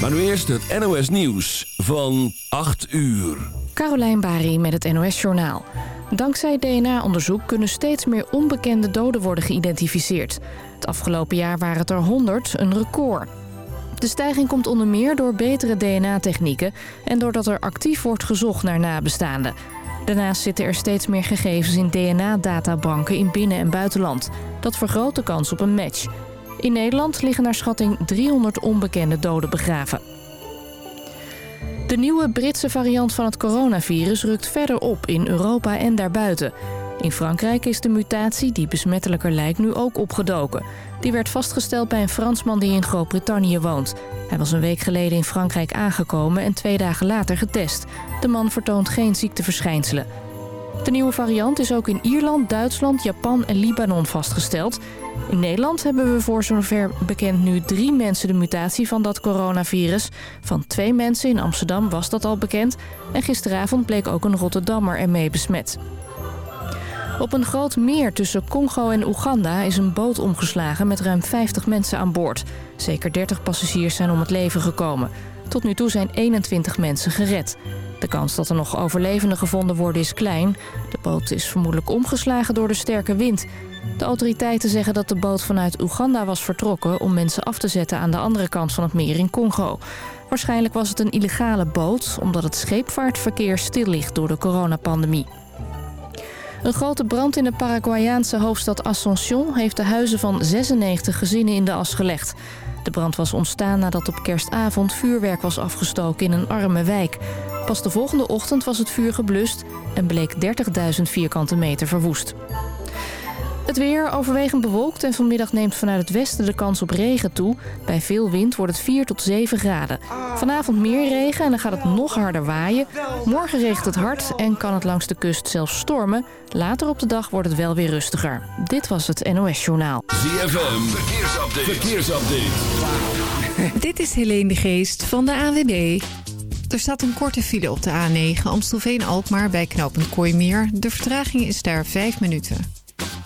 Maar nu eerst het NOS Nieuws van 8 uur. Carolijn Bari met het NOS Journaal. Dankzij DNA-onderzoek kunnen steeds meer onbekende doden worden geïdentificeerd. Het afgelopen jaar waren het er 100, een record. De stijging komt onder meer door betere DNA-technieken... en doordat er actief wordt gezocht naar nabestaanden. Daarnaast zitten er steeds meer gegevens in DNA-databanken in binnen- en buitenland. Dat vergroot de kans op een match. In Nederland liggen naar schatting 300 onbekende doden begraven. De nieuwe Britse variant van het coronavirus rukt verder op in Europa en daarbuiten. In Frankrijk is de mutatie, die besmettelijker lijkt, nu ook opgedoken. Die werd vastgesteld bij een Fransman die in Groot-Brittannië woont. Hij was een week geleden in Frankrijk aangekomen en twee dagen later getest. De man vertoont geen ziekteverschijnselen. De nieuwe variant is ook in Ierland, Duitsland, Japan en Libanon vastgesteld. In Nederland hebben we voor zover bekend nu drie mensen de mutatie van dat coronavirus. Van twee mensen in Amsterdam was dat al bekend. En gisteravond bleek ook een Rotterdammer ermee besmet. Op een groot meer tussen Congo en Oeganda is een boot omgeslagen met ruim 50 mensen aan boord. Zeker 30 passagiers zijn om het leven gekomen. Tot nu toe zijn 21 mensen gered. De kans dat er nog overlevenden gevonden worden is klein. De boot is vermoedelijk omgeslagen door de sterke wind. De autoriteiten zeggen dat de boot vanuit Oeganda was vertrokken... om mensen af te zetten aan de andere kant van het meer in Congo. Waarschijnlijk was het een illegale boot... omdat het scheepvaartverkeer stil ligt door de coronapandemie. Een grote brand in de Paraguayaanse hoofdstad Asunción... heeft de huizen van 96 gezinnen in de as gelegd. De brand was ontstaan nadat op kerstavond vuurwerk was afgestoken in een arme wijk. Pas de volgende ochtend was het vuur geblust en bleek 30.000 vierkante meter verwoest. Het weer overwegend bewolkt en vanmiddag neemt vanuit het westen de kans op regen toe. Bij veel wind wordt het 4 tot 7 graden. Vanavond meer regen en dan gaat het nog harder waaien. Morgen regent het hard en kan het langs de kust zelfs stormen. Later op de dag wordt het wel weer rustiger. Dit was het NOS Journaal. ZFM, verkeersupdate. verkeersupdate. Dit is Helene de Geest van de AWB. Er staat een korte file op de A9 Amstelveen-Alkmaar bij knooppunt Kooimeer. De vertraging is daar 5 minuten.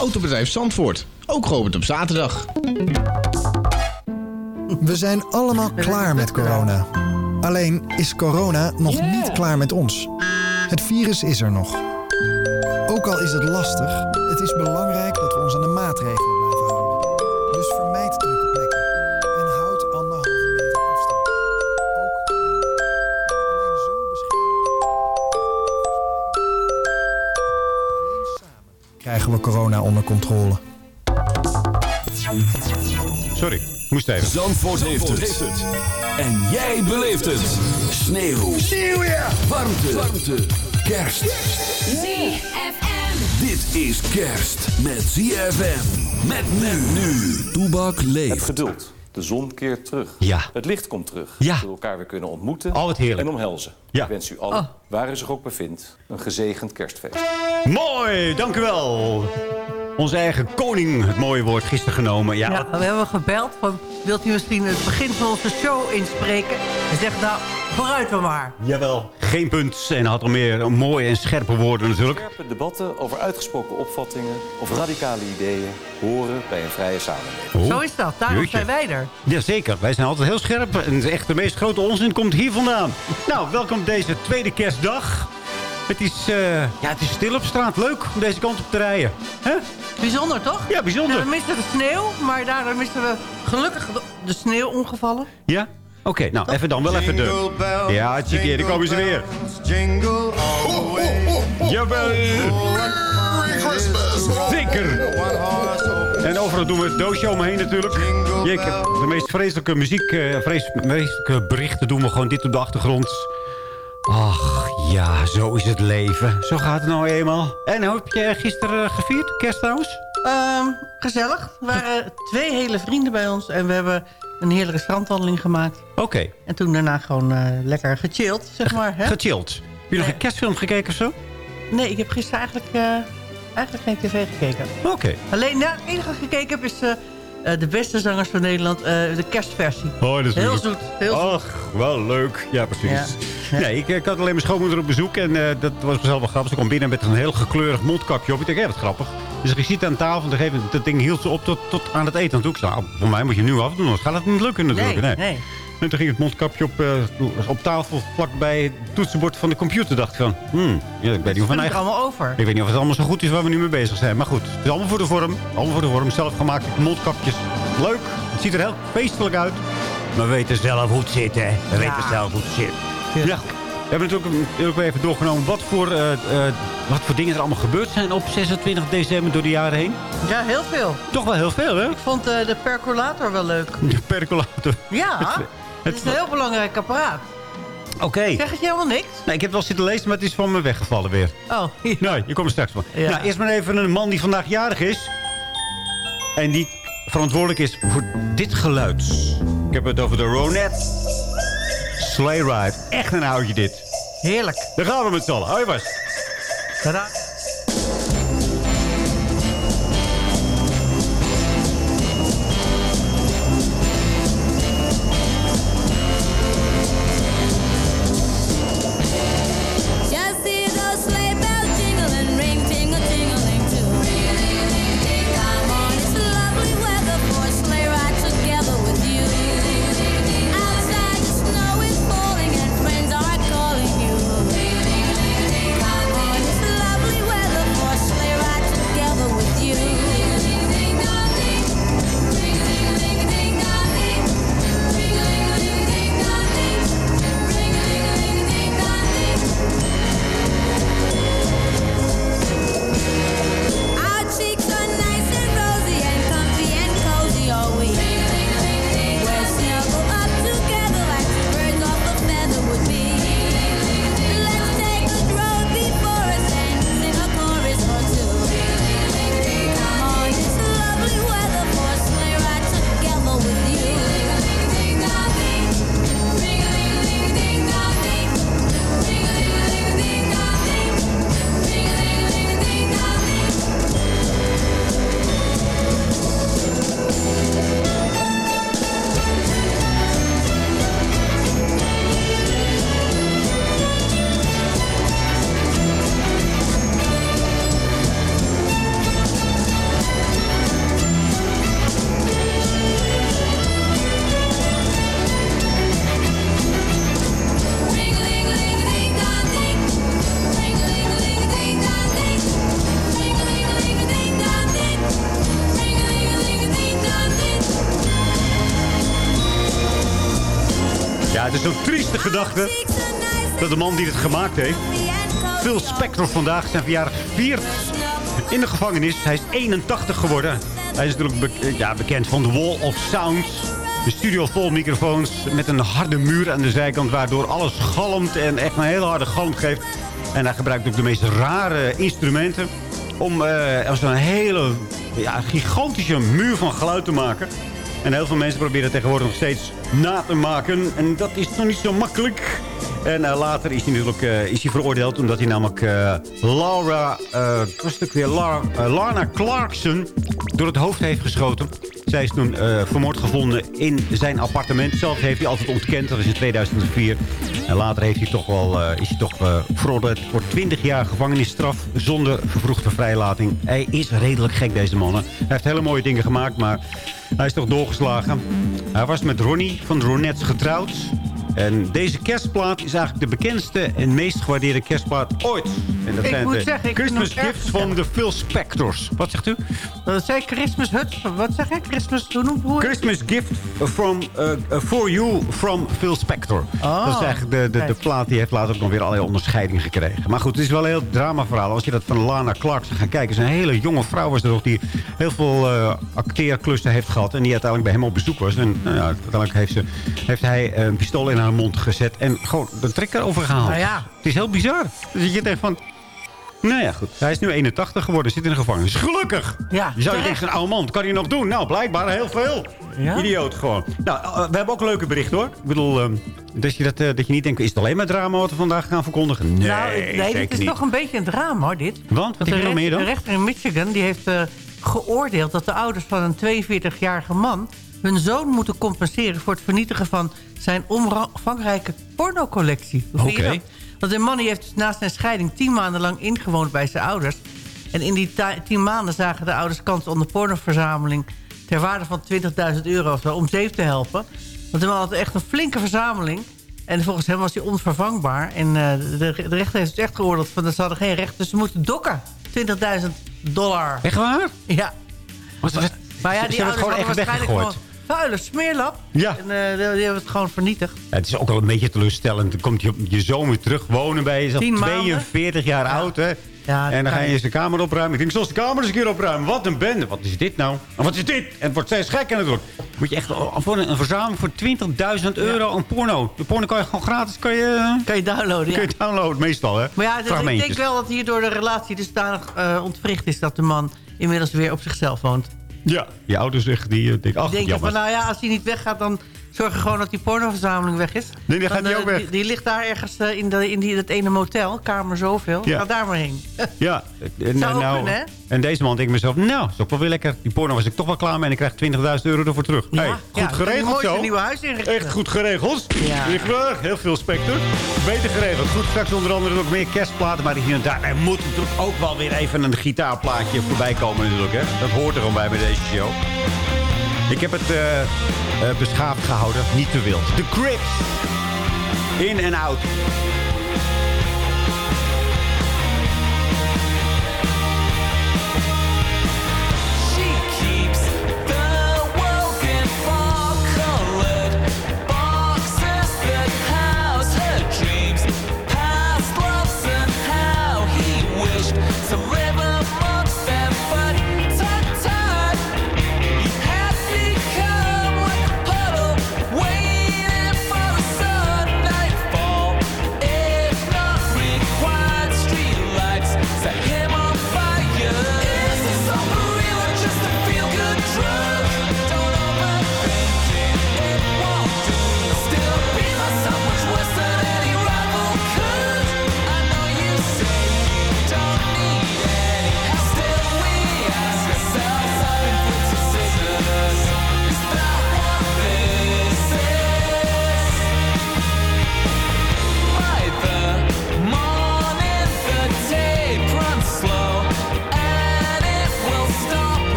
Autobedrijf Zandvoort, ook geopend op zaterdag. We zijn allemaal klaar met corona. Alleen is corona nog niet klaar met ons. Het virus is er nog. Ook al is het lastig, het is belangrijk krijgen we corona onder controle. Sorry, moest even. Zandvoort, heeft, het. En jij beleeft het. Sneeuw. Sneeuw, ja. Warmte. Warmte. Kerst. ZFM. Dit is kerst met ZFM. Met men nu. Toebak Het leeft. geduld. De zon keert terug. Ja. Het licht komt terug. Ja. Dat we elkaar weer kunnen ontmoeten Oh, wat heerlijk. en omhelzen. Ja. Ik wens u allen, waar u zich ook bevindt, een gezegend kerstfeest. Mooi, dank u wel. Onze eigen koning, het mooie woord, gisteren genomen. Ja, Ja, we hebben gebeld. Van, wilt u misschien het begin van onze show inspreken? En zegt nou, vooruit dan maar. jawel. Geen punt. En had er meer mooie en scherpe woorden natuurlijk. Scherpe debatten over uitgesproken opvattingen of radicale ideeën horen bij een vrije samenleving. Oh, Zo is dat. Daarom jeetje. zijn wij er. Jazeker, wij zijn altijd heel scherp. En echt de meest grote onzin komt hier vandaan. Nou, welkom op deze tweede kerstdag. Het is, eh, ja, het is stil op straat. Leuk om deze kant op te rijden. hè? Bijzonder, toch? Ja, bijzonder. Ja, we misten de sneeuw, maar daardoor misten we gelukkig de, de sneeuw ongevallen. Ja? Oké, nou, even dan wel even de... Ja, Chicky, daar komen ze weer. Jawel. Zeker. En overal doen we het doosje omheen natuurlijk. Jeetje, de meest vreselijke muziek, eh, vrees- vreselijke berichten doen we gewoon dit op de achtergrond. Ach, ja, zo is het leven. Zo gaat het nou eenmaal. En heb je gisteren eh, gevierd, kerst trouwens? Ehm, gezellig. Er waren twee hele vrienden bij ons. En we hebben een heerlijke strandwandeling gemaakt. Oké. En toen daarna gewoon eh, lekker gechilled, zeg maar. Hè? Gechilled. Heb je nog een kerstfilm gekeken of zo? Nee, ik heb gisteren eigenlijk, eh, eigenlijk geen tv gekeken. Oké. Alleen, nou, het enige gekeken heb is eh, de beste zangers van Nederland. eh, de kerstversie. Oh, dat is Heel zoet. Heel zoet. Ach, wel leuk. Ja, precies. Ja. Ja. Nee, ik, ik had alleen mijn schoonmoeder op bezoek. En eh, dat was zelf wel grappig. Ze kwam binnen met een heel gekleurig mondkapje op. Ik dacht, ja, wat grappig. Dus ik zit aan tafel. En op een gegeven dat ding hield ze op tot, tot aan het eten. En toen ik zei, nou, voor mij moet je nu afdoen. Anders gaat het niet lukken natuurlijk. Nee, nee. En toen ging het mondkapje op, eh, op tafel vlakbij het toetsenbord van de computer. dacht ik van, hmm, ja, ik weet niet of eigen... allemaal over. Ik weet niet of het allemaal zo goed is waar we nu mee bezig zijn. Maar goed, het is allemaal voor de vorm. Allemaal voor de vorm. Zelfgemaakte mondkapjes. Leuk. Het ziet er heel feestelijk uit. Maar we weten zelf hoe het zit, hè. We weten zelf hoe het zit. Ja. We hebben natuurlijk ook even doorgenomen wat voor, eh, eh, wat voor dingen er allemaal gebeurd zijn op 26 december door de jaren heen. Ja, heel veel. Toch wel heel veel, hè? Ik vond de percolator wel leuk. De percolator. Ja, Het- is een heel belangrijk apparaat. Oké. Zeg het je helemaal niks? Nee, ik heb het wel zitten lezen, maar het is van me weggevallen weer. Oh, ja. Nee, je komt er straks van. Ja. Nou, eerst maar even een man die vandaag jarig is. En die verantwoordelijk is voor dit geluid. Ik heb het over de Ronettes. Sleigh Ride. Echt een oudje dit. heerlijk. Daar gaan we met z'n allen. Hoi, was. Tadaa. De man die het gemaakt heeft... Phil Spector vandaag zijn verjaardag viert in de gevangenis. Hij is 81 geworden. Hij is natuurlijk be- ja, bekend van de Wall of Sound. De studio vol microfoons met een harde muur aan de zijkant... waardoor alles galmt en echt een hele harde galm geeft. En hij gebruikt ook de meest rare instrumenten... om eh, als een hele ja, gigantische muur van geluid te maken. En heel veel mensen proberen tegenwoordig nog steeds na te maken. En dat is nog niet zo makkelijk. En eh, later is hij natuurlijk eh, is hij veroordeeld... omdat hij namelijk eh, Laura... was het weer? Lana Clarkson door het hoofd heeft geschoten. Zij is toen vermoord gevonden in zijn appartement. Zelf heeft hij altijd ontkend. Dat is in 2004. En later heeft hij toch wel, is hij toch veroordeeld voor 20 jaar gevangenisstraf... zonder vervroegde vrijlating. Hij is redelijk gek, deze man. Hij heeft hele mooie dingen gemaakt, maar hij is toch doorgeslagen. Hij was met Ronnie van de Ronettes getrouwd. En deze kerstplaat is eigenlijk de bekendste en meest gewaardeerde kerstplaat ooit. En dat Ik zijn moet de zeggen, ik Christmas gifts van de Phil Spectors. Wat zegt u? Dat zei Christmas Hut. Wat zeg je? Christmas, hoe noemt hoe? Christmas gift from, uh, uh, for you from Phil Spector. Oh, dat is eigenlijk de, de, de plaat die heeft later ook nog weer allerlei onderscheidingen gekregen. Maar goed, het is wel een heel dramaverhaal. Als je dat van Lana Clarkson gaat kijken. is een hele jonge vrouw was er nog die heel veel eh acteerklussen heeft gehad. En die uiteindelijk bij hem op bezoek was. En nou uiteindelijk heeft, ze, heeft hij een pistool in haar mond gezet. En gewoon de trekker overgehaald. Nou ja. Het is heel bizar. Dus je denkt van... Nou ja, goed. Hij is nu 81 geworden, zit in de gevangenis. Gelukkig! Ja, je zou je denken, een oude man, kan hij nog doen? Nou, blijkbaar heel veel. Ja? Idioot gewoon. Nou, eh, we hebben ook een leuke bericht hoor. Ik bedoel, ehm, dat, je dat, eh, dat je niet denkt, is het alleen maar drama wat we vandaag gaan verkondigen? Nee, nou, nee dit is niet. toch een beetje een drama, hoor, dit. Want, wat heb je nog de, meer dan? de rechter in Michigan die heeft eh, geoordeeld dat de ouders van een 42-jarige man... hun zoon moeten compenseren voor het vernietigen van zijn omvangrijke pornocollectie. Oké. dat? Want de man heeft dus na zijn scheiding tien maanden lang ingewoond bij zijn ouders. En in die ti- tien maanden zagen de ouders kans om de pornoverzameling... ter waarde van 20.000 euro of zo, om zeef te helpen. Want de man had echt een flinke verzameling... En volgens hem was hij onvervangbaar. En eh, de, de rechter heeft dus echt geoordeeld van dat ze hadden geen recht. Dus ze moeten dokken. 20.000 dollar. Echt waar? Ja. Maar ja, ze die hebben het gewoon echt waarschijnlijk weggegooid. Vuile smeerlap. Ja. En eh, die, hebben het gewoon vernietigd. Ja, het is ook wel een beetje teleurstellend. Dan komt je, je zoon weer terug wonen bij jezelf. Tien maanden. 42 jaar oud, hè? Ja, en dan ga je kan eens de kamer opruimen. Ik denk, zoals de kamer eens een keer opruimen. Wat een bende. Wat is dit nou? En wat is dit? En het wordt steeds gekker natuurlijk. Moet je echt voor een, een verzameling voor 20.000 euro aan porno. De porno kan je gewoon gratis kan je, Kan je downloaden, ja. kun je downloaden, meestal, hè? Maar ja, dus ik denk wel dat hierdoor de relatie dusdanig eh ontwricht is... dat de man inmiddels weer op zichzelf woont. Ja, je ouders zeggen, die eh, denken, ach, jammer. van, nou ja, als hij niet weggaat... dan zorg je gewoon dat die pornoverzameling weg is. Nee, die gaat die eh, ook weg. Die, die ligt daar ergens eh, in, de, in die, dat ene motel, kamer zoveel. Ja. Ga daar maar heen. Ja, Zou nou, kunnen, hè? en deze man denkt mezelf, nou, is ook wel weer lekker. Die porno was ik toch wel klaar mee en ik krijg 20.000 euro ervoor terug. Ja, hey, ja, goed je geregeld zo. zijn nieuwe huis inrichten. Echt goed geregeld. Ja. Heel veel specter. Beter geregeld. Goed, straks onder andere ook meer kerstplaten. Maar hier en daar er moet natuurlijk ook wel weer even een gitaarplaatje voorbij komen natuurlijk. Hè. Dat hoort er gewoon bij bij deze show. Ik heb het eh, beschaafd gehouden. Niet te wild. The Crips. In en out.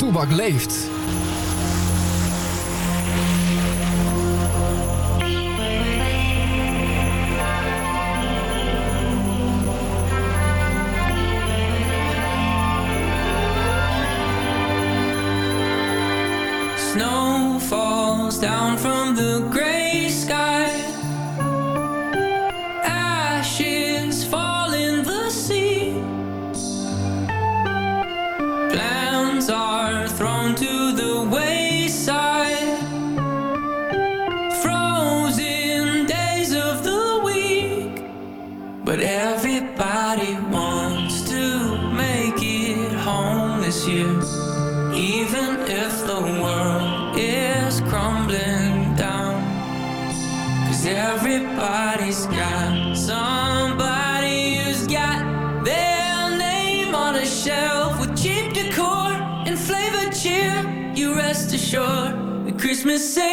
Toebak leeft. Snow falls down from the ground say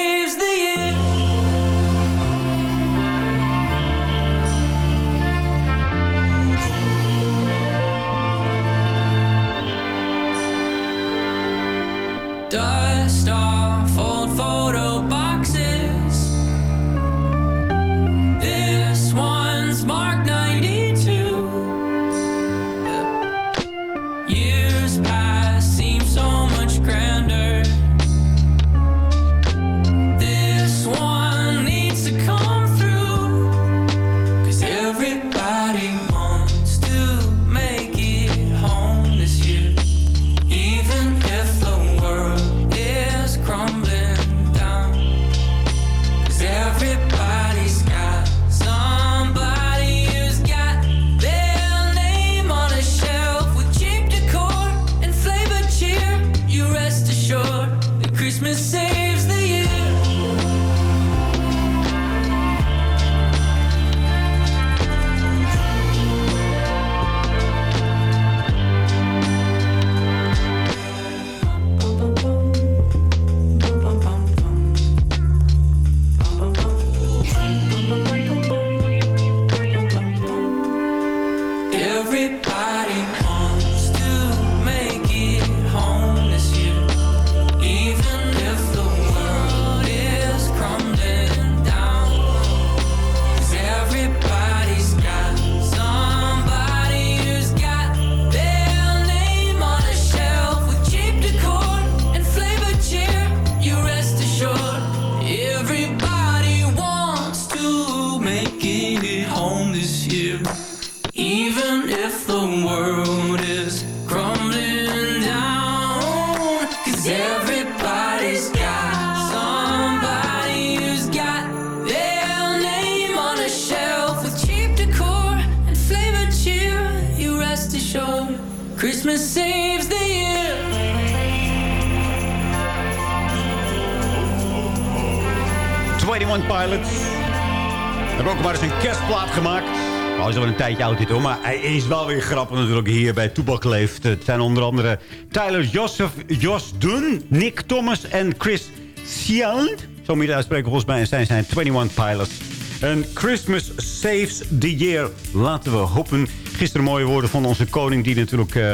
tijdje dit hoor, maar hij is wel weer grappig natuurlijk hier bij Toebak Leeft. Het zijn onder andere Tyler Joseph, Jos Dunn, Nick Thomas en Chris Cian. Zo moet je het uitspreken volgens mij. En zij zijn 21 Pilots. En Christmas saves the year. Laten we hopen. Gisteren mooie woorden van onze koning... die natuurlijk eh,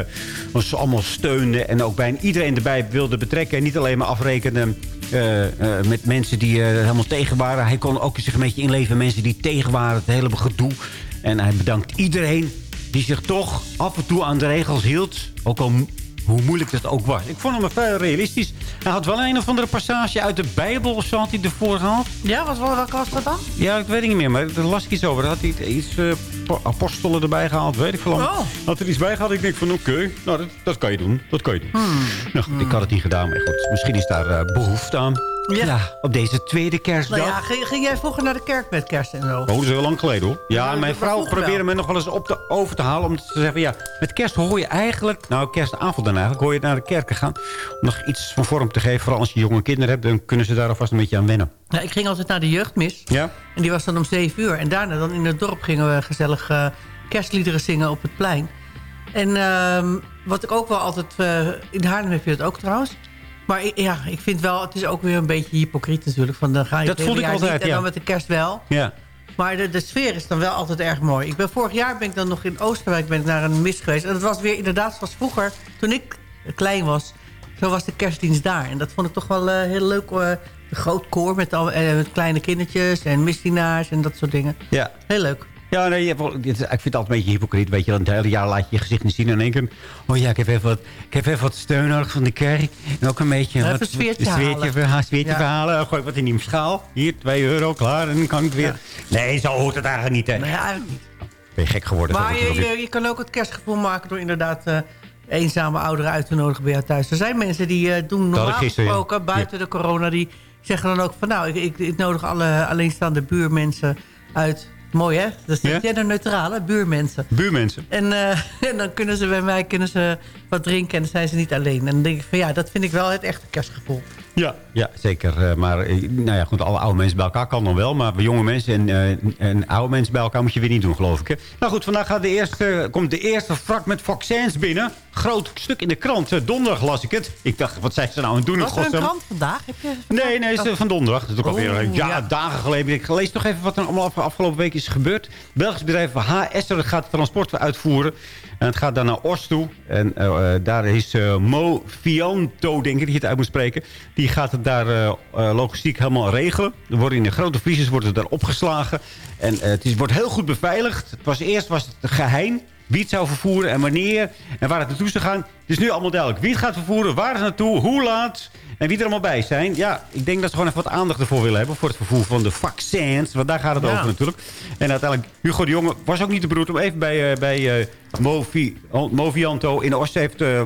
ons allemaal steunde... en ook bijna iedereen erbij wilde betrekken. En niet alleen maar afrekenen eh, eh, met mensen die helemaal tegen waren. Hij kon ook zich een beetje inleven. Mensen die tegen waren. Het hele gedoe. En hij bedankt iedereen die zich toch af en toe aan de regels hield. Ook al hoe moeilijk dat ook was. Ik vond hem vrij realistisch. Hij had wel een of andere passage uit de Bijbel of zo had hij ervoor gehad. Ja, wat, was dat dan? Ja, ik weet het niet meer, maar daar las ik iets over. Daar had hij iets eh, po- apostelen erbij gehaald, weet ik veel. Oh. Had er iets bij gehad, ik denk van oké, nou dat, dat kan je doen, dat kan je doen. Nou goed, ik had het niet gedaan, maar goed, misschien is daar eh, behoefte aan. Ja. op deze tweede kerstdag. Nou ja, ging, ging jij vroeger naar de kerk met kerst en zo? Oh, dat is heel lang geleden hoor. Ja, mijn vrouw probeerde me nog wel eens op te, over te halen. Om te zeggen, ja, met kerst hoor je eigenlijk... Nou, kerstavond dan eigenlijk, hoor je naar de kerk te gaan. Om nog iets van vorm te geven. Vooral als je jonge kinderen hebt, dan kunnen ze daar alvast een beetje aan wennen. Ja, ik ging altijd naar de jeugdmis. Ja? En die was dan om zeven uur. En daarna dan in het dorp gingen we gezellig eh, kerstliederen zingen op het plein. En ehm, wat ik ook wel altijd... eh, in Haarlem heb je dat ook trouwens. Maar ik- ja, ik vind wel... Het is ook weer een beetje hypocriet natuurlijk. Van, dan ga je Dat vond ik altijd, niet En ja. dan met de kerst wel. Ja. Maar de, de sfeer is dan wel altijd erg mooi. Ik ben, vorig jaar ben ik dan nog in Oosterwijk ben ik naar een mis geweest. En dat was weer inderdaad zoals vroeger, toen ik klein was. Zo was de kerstdienst daar. En dat vond ik toch wel eh, heel leuk. eh, een groot koor met, al, eh, met kleine kindertjes en misdienaars en dat soort dingen. Ja. Heel leuk. Ja, nee, je hebt wel- ik vind het altijd een beetje hypocriet. Weet je, dan het hele jaar laat je je gezicht niet zien. En dan denk ik, oh ja, ik heb even wat, ik heb even wat steun nodig van de kerk. En ook een beetje... Even wat, een sfeertje sfeertje, ha- sfeertje Ja. verhalen. Gooi wat in die schaal. Hier, 2 euro, klaar. En dan kan ik weer... Ja. Nee, zo hoort het eigenlijk niet, hè. Nee, eigenlijk niet. Ben je gek geworden? Maar je, je, je kan ook het kerstgevoel maken door inderdaad eh, eenzame ouderen uit te nodigen bij jou thuis. Er zijn mensen die eh, doen normaal gisteren, ja. gesproken buiten de corona. Die zeggen dan ook van nou, ik, ik, ik nodig alle alleenstaande buurmensen uit. Mooi hè? Dat is Ja? genderneutrale buurmensen. Buurmensen. En, eh, en dan kunnen ze bij mij kunnen ze wat drinken en dan zijn ze niet alleen. En dan denk ik van ja, dat vind ik wel het echte kerstgevoel. Ja, ja zeker. Eh, maar eh, nou ja, goed, alle oude mensen bij elkaar kan dan wel. Maar jonge mensen en, eh, en oude mensen bij elkaar moet je weer niet doen, geloof ik. Hè? Nou goed, vandaag gaat de eerste, komt de eerste vrak met vaccins binnen. Groot stuk in de krant. Donderdag las ik het. Ik dacht, wat zijn ze nou aan het doen? Was er een krant vandaag? Heb je Nee, nee, het is van donderdag. Dat is ook alweer Oh, ja, ja. dagen geleden. Ik lees nog even wat er allemaal af- afgelopen week is gebeurd. Belgisch bedrijf HS er gaat transport uitvoeren. En het gaat dan naar Oost toe. En eh, eh, daar is eh, Mo Fianto, denk ik dat je het uit moet spreken. Die gaat het daar logistiek helemaal regelen. Er worden in de grote vriezers worden er daar opgeslagen. En het is, wordt heel goed beveiligd. Het was, eerst was het geheim wie het zou vervoeren en wanneer en waar het naartoe zou gaan. Het is nu allemaal duidelijk. Wie het gaat vervoeren, waar het naartoe, hoe laat en wie er allemaal bij zijn. Ja, ik denk dat ze gewoon even wat aandacht ervoor willen hebben... voor het vervoer van de vaccins. Want daar gaat het Ja. over natuurlijk. En uiteindelijk, Hugo de Jonge was ook niet te beroerd... om even bij, eh, bij eh, Movi, Movianto in de Oost heeft eh,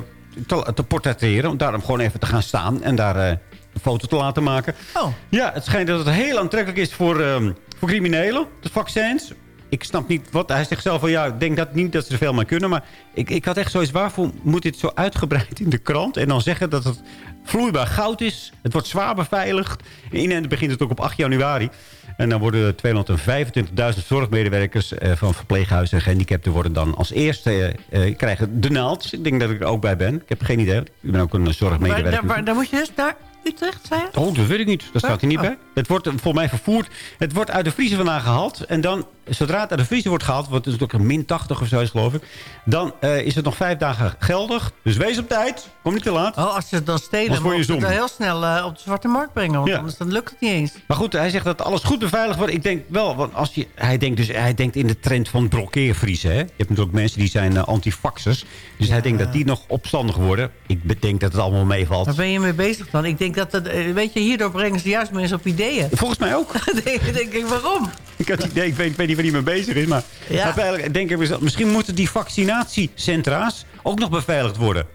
te, te portretteren. Om daar hem gewoon even te gaan staan en daar een foto te laten maken. Oh. Ja, het schijnt dat het heel aantrekkelijk is voor, ehm, voor criminelen, de vaccins. Ik snap niet wat. Hij zegt zelf van ja, ik denk dat niet dat ze er veel mee kunnen. Maar ik, ik had echt zoiets, waarvoor moet dit zo uitgebreid in de krant? En dan zeggen dat het vloeibaar goud is. Het wordt zwaar beveiligd. In en begint het ook op 8 januari. En dan worden 225.000 zorgmedewerkers eh, van verpleeghuizen en gehandicapten worden dan als eerste eh, eh, krijgen de naald. Ik denk dat ik er ook bij ben. Ik heb geen idee. Ik ben ook een zorgmedewerker. daar, waar- daar moet je dus naar Utrecht, zei je? Oh, dat weet ik niet. Dat staat er niet Oh. bij. Het wordt volgens mij vervoerd. Het wordt uit de vriezer vandaan gehaald. En dan, zodra het uit de vriezer wordt gehaald... wat is ook een min 80 of zo is, geloof ik... dan eh, is het nog vijf dagen geldig. Dus wees op tijd. Kom niet te laat. Oh, als ze het dan stelen, voor moet je het heel snel eh, op de zwarte markt brengen. Want Ja. anders dan lukt het niet eens. Maar goed, hij zegt dat alles goed beveiligd wordt. Ik denk wel, want als je, hij, denkt dus, hij denkt in de trend van blokkeervriezen. Hè? Je hebt natuurlijk mensen die zijn eh, antifaxers. Dus hij denkt dat die nog opstandig worden. Ik bedenk dat het allemaal meevalt. Waar ben je mee bezig dan? Ik denk dat, dat eh, weet je, hierdoor brengen ze juist mensen op ideeën. Volgens mij ook. Denk, denk ik, waarom? Ik, had het idee, ik, weet, ik weet niet waar hij mee bezig is. Maar, Ja. maar denk ik, misschien moeten die vaccinatiecentra's ook nog beveiligd worden.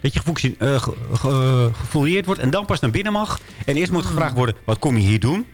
Dat je gevaccin- eh, ge- ge- gefouilleerd wordt en dan pas naar binnen mag. En eerst moet gevraagd worden, wat kom je hier doen?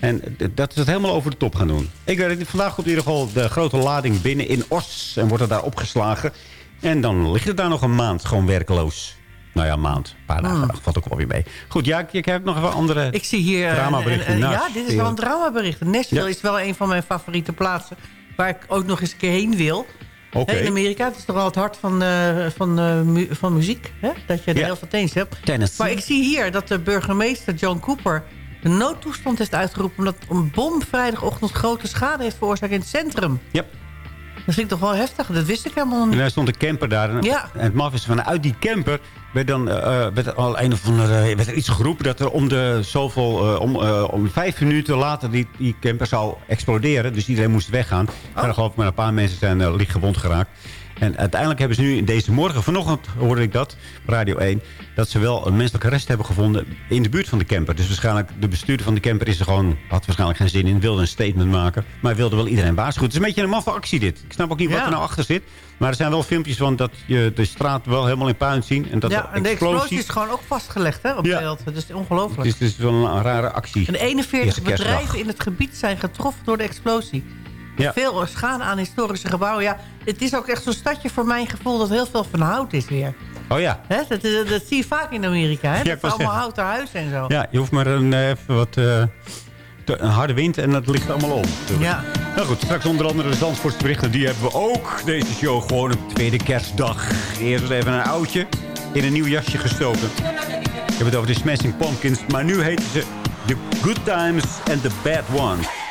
En dat is het helemaal over de top gaan doen. Ik weet het. Vandaag komt in ieder geval de grote lading binnen in Os. En wordt er daar opgeslagen. En dan ligt het daar nog een maand gewoon werkeloos. Nou ja, een maand. Een paar dagen. Dat valt ook wel weer mee. Goed, ja, ik, heb nog even andere Ik zie hier... eh, dramaberichten. een- een- naast. ja, dit is wel een dramabericht. Nashville Ja. is wel een van mijn favoriete plaatsen. Waar ik ook nog eens een keer heen wil. Oké. Hè, In Amerika, het is toch wel het hart van, eh, van, eh, mu- van muziek. Hè? Dat je er Ja. heel veel tennis hebt. Tennessee. Maar ik zie hier dat de burgemeester John Cooper... de noodtoestand heeft uitgeroepen... omdat een bom vrijdagochtend grote schade heeft veroorzaakt in het centrum. Ja. Dat vind ik toch wel heftig. Dat wist ik helemaal En niet. daar stond een camper daar. En, Ja. en het maf is vanuit die camper werd dan eh, werd er al een of andere werd er iets geroepen dat er om de zoveel eh, om, eh, om vijf minuten later die, die camper zou exploderen. Dus iedereen moest weggaan. Oh. En geloof ik maar een paar mensen zijn licht gewond geraakt. En uiteindelijk hebben ze nu deze morgen, vanochtend hoorde ik dat, Radio 1... dat ze wel een menselijke rest hebben gevonden in de buurt van de camper. Dus waarschijnlijk, de bestuurder van de camper is er gewoon, had waarschijnlijk geen zin in... wilde een statement maken, maar wilde wel iedereen waarschuwen. Het is een beetje een maffe actie dit. Ik snap ook niet wat er nou achter zit. Maar er zijn wel filmpjes van dat je de straat wel helemaal in puin ziet. En dat ja, en de explosie is gewoon ook vastgelegd hè, op Ja. beeld. Dat is Het ongelooflijk. is dus wel een rare actie. En 41 Eerste kerstdag. bedrijven in het gebied zijn getroffen door de explosie. Ja. Veel schade aan historische gebouwen. Ja, het is ook echt zo'n stadje voor mijn gevoel dat heel veel van hout is weer. Oh ja. Hè? Dat, dat, dat zie je vaak in Amerika. Hè? dat wou allemaal zeggen. houten huizen en zo. Ja, je hoeft maar een, eh, even wat... eh, een harde wind en dat ligt allemaal op. Ja. Nou goed, straks onder andere de Zandvoortsberichten. Die hebben we ook. Deze show gewoon op tweede kerstdag. Eerst even een oudje in een nieuw jasje gestoken. Ik heb het over de Smashing Pumpkins. Maar nu heten ze The Good Times and The Bad One.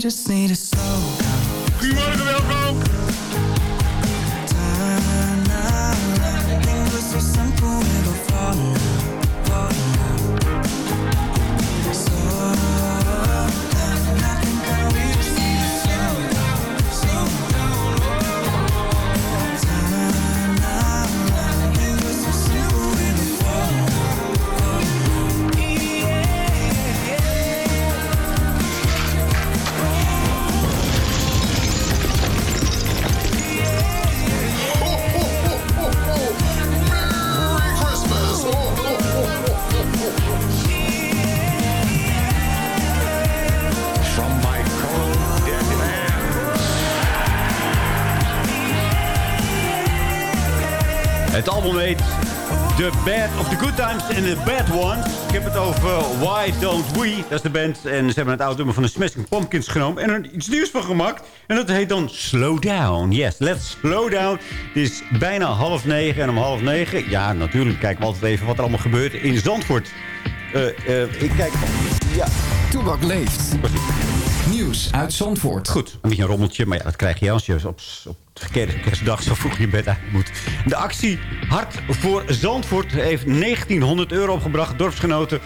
Just need to slow Bad of the Good Times and the Bad Ones. Ik heb het over Why Don't We. Dat is de band. En ze hebben het oude nummer van de Smashing Pumpkins genomen. En er iets nieuws van gemaakt. En dat heet dan Slow Down. Yes, let's slow down. Het is bijna half negen. En om half negen, ja, natuurlijk kijken we altijd even wat er allemaal gebeurt in Zandvoort. Eh, ik kijk... Ja, Toebak leeft. Nieuws uit Zandvoort. Goed, een beetje een rommeltje. Maar ja, dat krijg je als je op, verkeerde kerstdag zo vroeg je bed uit moet. De actie Hart voor Zandvoort heeft 1900 euro opgebracht. Dorpsgenoten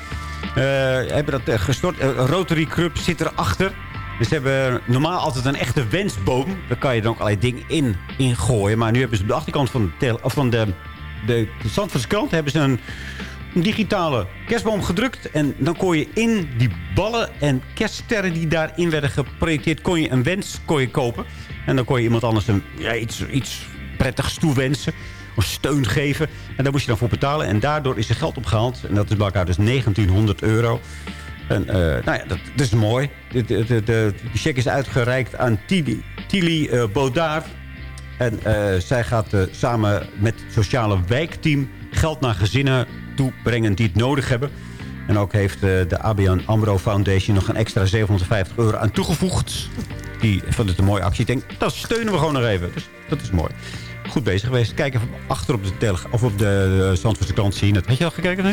eh, hebben dat eh, gestort. Eh, Rotary Club zit erachter. Dus ze hebben normaal altijd een echte wensboom. Daar kan je dan ook allerlei dingen in, in gooien. Maar nu hebben ze op de achterkant van de, van de, de, Zandvoortse krant... hebben ze een digitale kerstboom gedrukt. En dan kon je in die ballen en kerststerren die daarin werden geprojecteerd... kon je een wens kon je kopen. En dan kon je iemand anders een, ja, iets, iets prettigs toewensen. Of steun geven. En daar moest je dan voor betalen. En daardoor is er geld opgehaald. En dat is bij elkaar dus 1900 euro. En eh, nou ja, dat, dat is mooi. De, de, cheque is uitgereikt aan Tili, Tili eh. En eh, zij gaat samen met het sociale wijkteam geld naar gezinnen toebrengen die het nodig hebben. En ook heeft eh, de ABN AMRO Foundation nog een extra 750 euro aan toegevoegd. Die vond het een mooie actie. Ik denk, dat steunen we gewoon nog even. Dus dat is mooi. Goed bezig geweest. Kijk even achter op de, tele- of op de uh, Zandvoortse krant zien. Had je al gekeken, hè?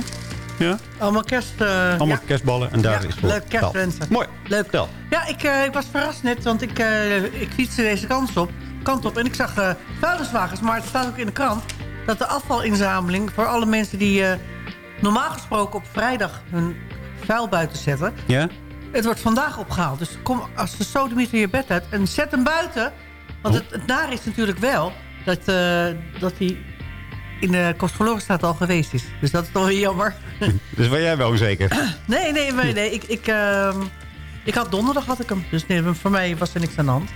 Ja? Allemaal kerst... eh, Allemaal ja. kerstballen. En daar Ja, is voor leuk kerstwensen. Mooi. Leuk. Vertel. Ja, ik, eh, ik was verrast net, want ik, eh, ik fietste deze kant op, kant op en ik zag eh vuilniswagens. Maar het staat ook in de krant dat de afvalinzameling voor alle mensen die eh, normaal gesproken op vrijdag hun vuil buiten zetten... Ja? Het wordt vandaag opgehaald. Dus kom als de sodemieter je bed uit en zet hem buiten. Want het, het nare is natuurlijk wel dat, eh, dat hij in de kostverlorenstaat al geweest is. Dus dat is toch weer jammer. Dus waar jij wel zeker. Nee, nee, nee. nee. Ik, ik, ehm, ik had donderdag had ik hem. Dus nee, voor mij was er niks aan de hand.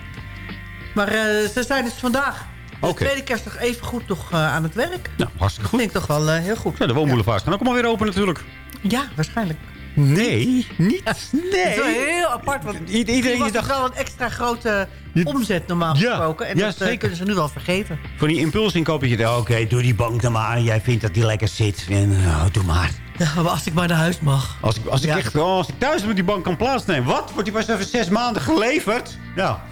Maar eh, ze zijn dus vandaag, de Oké. tweede kerstdag, even goed nog eh, aan het werk. Nou, hartstikke goed. Ik denk toch wel eh, heel goed. Ja, de woonboulevards gaan ook allemaal weer open natuurlijk. Ja, waarschijnlijk. Nee, niet. Het is wel heel apart. Want iedereen was dacht- wel een extra grote omzet normaal Ja, gesproken. En ja, dat eh, zeker. kunnen ze nu wel vergeten. Van die impulsinkoop dat je denkt, oké, doe die bank dan maar. Jij vindt dat die lekker zit. En, nou, doe maar. Ja, maar als ik maar naar huis mag. Als ik, als ik Ja. echt, oh, als ik thuis met die bank kan plaatsnemen. Wat? Wordt die pas even zes maanden geleverd? Ja.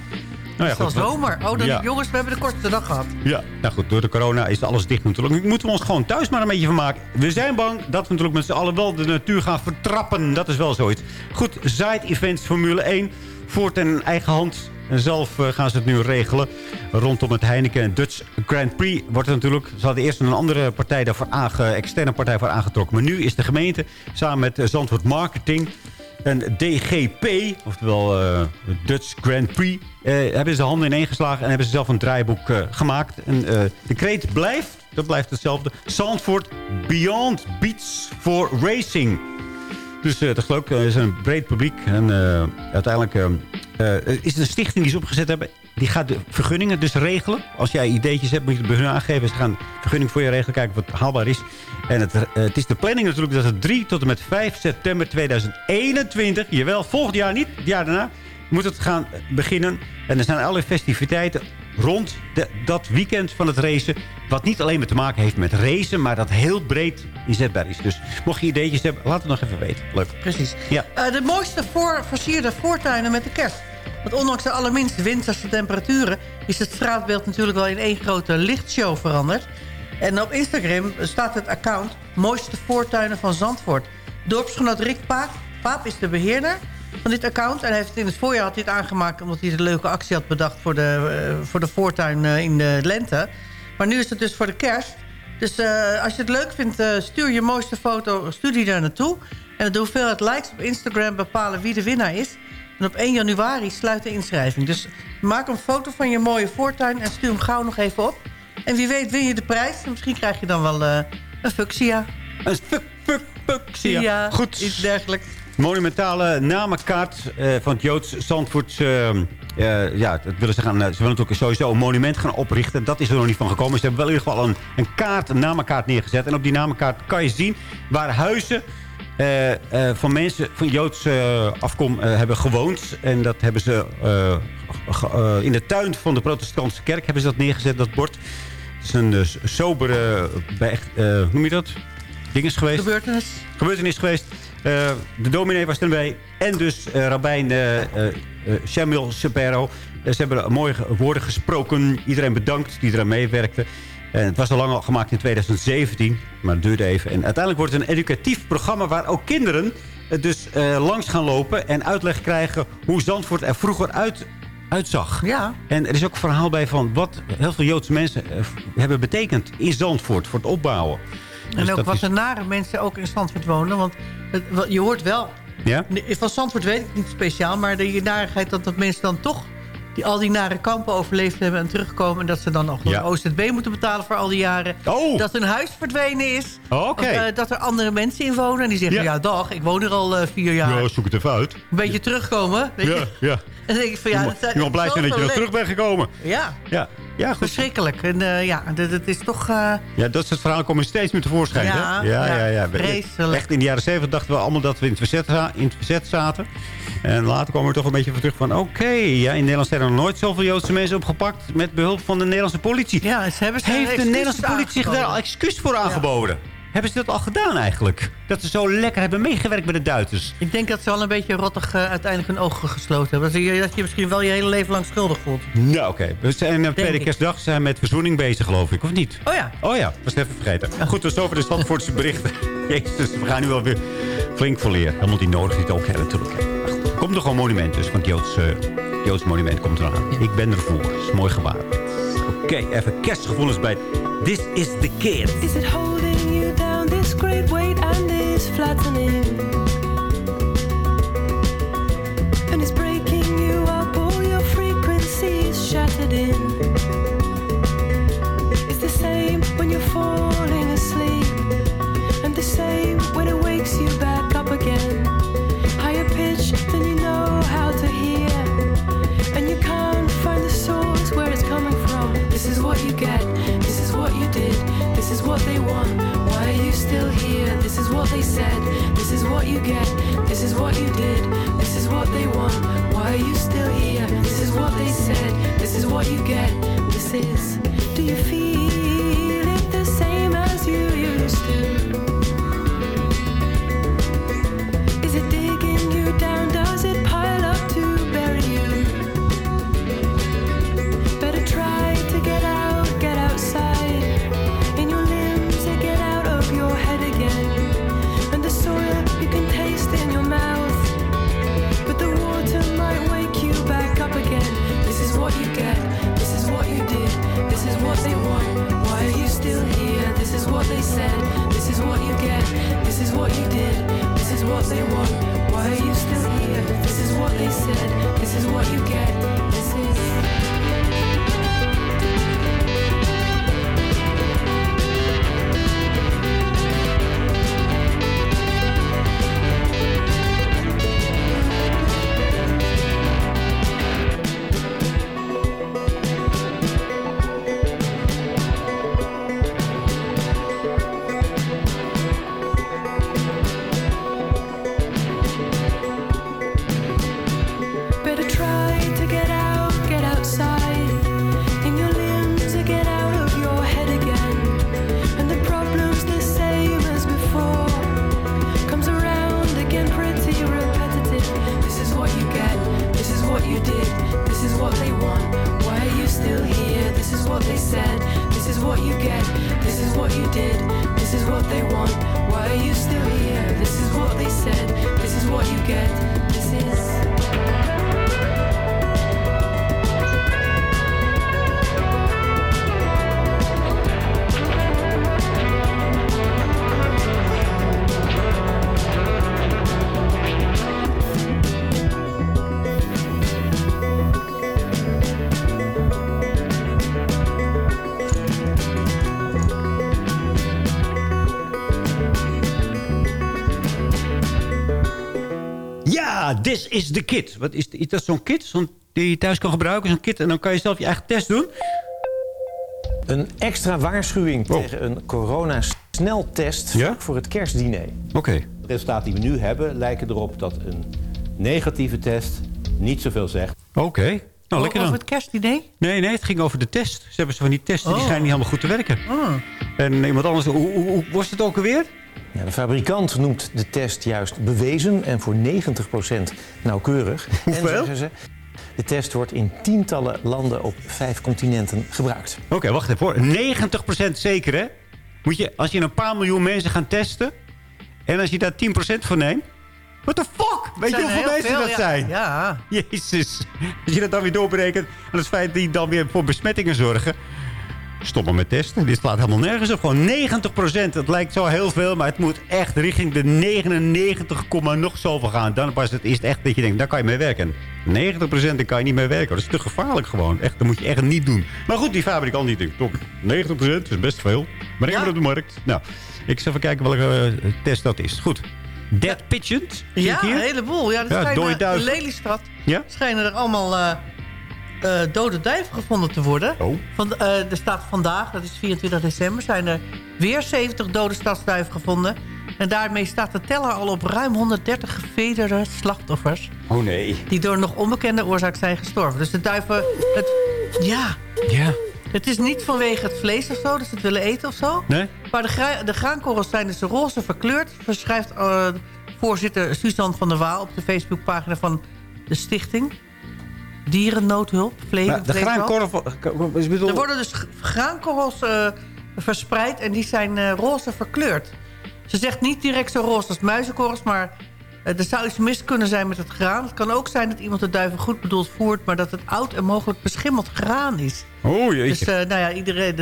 Nou ja, Het is zomer. Oh, dan, Ja. jongens, we hebben de kortste dag gehad. Ja, nou goed, door de corona is alles dicht natuurlijk. Nu moeten we ons gewoon thuis maar een beetje van maken. We zijn bang dat we natuurlijk met z'n allen wel de natuur gaan vertrappen. Dat is wel zoiets. Goed, side events Formule 1. Voort in eigen hand. En zelf eh, gaan ze het nu regelen. Rondom het Heineken en Dutch Grand Prix wordt het natuurlijk... Ze hadden eerst een andere partij daarvoor aange, externe partij voor aangetrokken. Maar nu is de gemeente samen met Zandvoort Marketing... En DGP, oftewel eh, Dutch Grand Prix, eh, hebben ze handen ineen geslagen en hebben ze zelf een draaiboek eh, gemaakt. En de kreet blijft, dat blijft hetzelfde. Zandvoort Beyond Beats for Racing. Dus dat is leuk. Is een breed publiek. En uiteindelijk is het een stichting die ze opgezet hebben. Die gaat de vergunningen dus regelen. Als jij ideetjes hebt, moet je de vergunning aangeven. Ze gaan vergunning voor je regelen, kijken het haalbaar is. En het, eh, het is de planning natuurlijk dat het 3 tot en met 5 september 2021... jawel, volgend jaar niet, het jaar daarna... moet het gaan beginnen. En er zijn allerlei festiviteiten rond de- dat weekend van het racen. Wat niet alleen maar te maken heeft met racen... maar dat heel breed inzetbaar is. Dus mocht je ideetjes hebben, laat het nog even weten. Leuk. Precies. Ja. Eh, de mooiste voor, versierde voortuinen met de kerst. Want ondanks de allerminste winterse temperaturen... is het straatbeeld natuurlijk wel in één grote lichtshow veranderd. En op Instagram staat het account... Mooiste voortuinen van Zandvoort. Dorpsgenoot Rick Paap, is de beheerder van dit account. En hij heeft in het voorjaar het aangemaakt... omdat hij een leuke actie had bedacht voor de, eh, voor de voortuin eh, in de lente. Maar nu is het dus voor de kerst. Dus eh, als je het leuk vindt, stuur je mooiste foto stuur die daar naartoe. En de hoeveelheid likes op Instagram bepalen wie de winnaar is. En op 1 januari sluit de inschrijving. Dus maak een foto van je mooie voortuin en stuur hem gauw nog even op. En wie weet win je de prijs. En misschien krijg je dan wel eh, een fuchsia. Een fuchsia. Ja, Goed. iets dergelijks. monumentale namenkaart eh, van het Joods Zandvoort. eh, ja, dat willen ze, gaan, ze willen natuurlijk sowieso een monument gaan oprichten. Dat is er nog niet van gekomen. Ze hebben wel in ieder geval een, een kaart, een namenkaart neergezet. En op die namenkaart kan je zien waar huizen eh, eh, van mensen van Joods eh, afkom eh, hebben gewoond. En dat hebben ze in de tuin van de protestantse kerk hebben ze dat neergezet, dat bord. Het is een sobere, hoe noem je dat? Ding is geweest Gebeurtenis. gebeurtenis geweest. De dominee was erbij. En dus rabbijn Samuel Shapiro. Eh, ze hebben mooie woorden gesproken. Iedereen bedankt die eraan meewerkte. En het was al lang al gemaakt in 2017. Maar het duurde even. En uiteindelijk wordt het een educatief programma... waar ook kinderen eh, dus eh, langs gaan lopen... en uitleg krijgen hoe Zandvoort er vroeger uit, uitzag. Ja. En er is ook een verhaal bij van wat heel veel Joodse mensen eh, hebben betekend in Zandvoort voor het opbouwen. En Dus ook wat is- de nare mensen ook in Zandvoort wonen. Want het, je hoort wel... Ja? Van Zandvoort weet ik niet speciaal. Maar de narigheid dat, dat mensen dan toch... Die al die nare kampen overleefd hebben en terugkomen. En dat ze dan nog een OZB moeten betalen voor al die jaren. Oh. Dat hun huis verdwenen is. Oh. Of, eh, dat er andere mensen in wonen. En die zeggen, Ja. ja, dag, ik woon er al eh, vier jaar. Ja, zoek het even uit. Een beetje terugkomen. Weet Ja, je? ja. En dan denk ik van, ja, dat je moet blij zijn dat je zoveel terug bent gekomen. Ja, Ja, ja goed. verschrikkelijk. En eh, ja, dat, dat is toch... Ja, dat soort verhalen komen steeds meer tevoorschijn. Ja, hè? ja, ja, ja, ja. Echt in de jaren 70 dachten we allemaal dat we in het verzet, za- in het verzet zaten. En later kwamen we toch een beetje van terug van... oké, ja, in Nederland zijn er nog nooit zoveel Joodse mensen opgepakt... met behulp van de Nederlandse politie. ja, ze hebben ze Heeft de Nederlandse politie zich daar al excuus voor aangeboden? Hebben ze dat al gedaan eigenlijk? Dat ze zo lekker hebben meegewerkt met de Duitsers. Ik denk dat ze al een beetje rottig eh, uiteindelijk hun ogen gesloten hebben. Dat je, dat je misschien wel je hele leven lang schuldig voelt. Nou, oké. We zijn op tweede ik. kerstdag zijn met verzoening bezig, geloof ik. Of niet? Oh ja. Oh ja, was het even vergeten. Goed, dus over de Zandvoortse berichten. Jezus, we gaan nu wel weer flink verleren. Helemaal die nodig niet ook, hè, natuurlijk. Er komt nog een monument dus, van het Joods, eh, Joods monument komt eraan. Ik ben ervoor. Dat is mooi gewaar. Oké, even kerstgevoelens bij This is the Kid. Is it holding you down, this great weight and this flattening? You get, this is what you did, this is what they want. Why are you still here? This is what they said, this is what you get, this is. Do you feel is what you did. This is what they want. Why are you still here? This is what they said. This is what you get. This is. This is the kit. Wat is, is dat zo'n kit zo'n die je thuis kan gebruiken? Zo'n kit en dan kan je zelf je eigen test doen? Een extra waarschuwing tegen een corona-sneltest vlak voor het kerstdiner. Oké. De resultaten die we nu hebben lijken erop dat een negatieve test niet zoveel zegt. Oké. Nou, lekker dan. Over het kerstdiner? Nee, nee, het ging over de test. Ze hebben zo van die testen, die Oh. schijnen niet helemaal goed te werken. Oh. En iemand anders, hoe, hoe, hoe was het ook alweer? Ja, de fabrikant noemt de test juist bewezen en voor 90% nauwkeurig. En zeggen ze, de test wordt in tientallen landen op vijf continenten gebruikt. Oké, wacht even hoor. 90% zeker, hè? Moet je, als je een paar miljoen mensen gaat testen... en als je daar 10% van neemt... What the fuck? Weet je hoeveel mensen veel, dat ja. zijn? Ja. Jezus. Als je dat dan weer doorberekent... en het feit dat die dan weer voor besmettingen zorgen... Stoppen met testen. Dit slaat helemaal nergens op. Gewoon 90%. Dat lijkt zo heel veel, maar het moet echt richting de 99, komma nog zoveel gaan. Dan pas het is het echt dat je denkt, daar kan je mee werken. 90% daar kan je niet mee werken. Dat is te gevaarlijk gewoon. Echt, dat moet je echt niet doen. Maar goed, die fabrikant denkt, toch, 90% is best veel. Maar op de markt. Nou, ik zal even kijken welke eh, test dat is. Goed. Dead Pigeons. Ja, een heleboel. Ja, er Ja, schijnen, duiven. Lelystad Ja? schijnen er allemaal eh, eh, dode duiven gevonden te worden. Oh. Van, eh, er staat vandaag, dat is 24 december, zijn er weer 70 dode stadsduiven gevonden. En daarmee staat de teller al op ruim 130 gevederde slachtoffers. Oh nee. Die door nog onbekende oorzaak zijn gestorven. Dus de duiven... Het, ja. Ja. Het is niet vanwege het vlees of zo, dus het willen eten of zo. Nee? Maar de, gra- de graankorrels zijn dus roze verkleurd. Verschrijft eh, voorzitter Suzanne van der Waal op de Facebookpagina van de stichting. Dierennoodhulp. Vle Maar de Vleeshulp. graankorrel... Ik bedoel... Er worden dus graankorrels eh, verspreid en die zijn eh, roze verkleurd. Ze zegt niet direct zo roze als muizenkorrels, maar eh, er zou iets mis kunnen zijn met het graan. Het kan ook zijn dat iemand de duiven goed bedoeld voert, maar dat het oud en mogelijk beschimmeld graan is. Oh Dus jeetje. eh, nou ja, iedereen,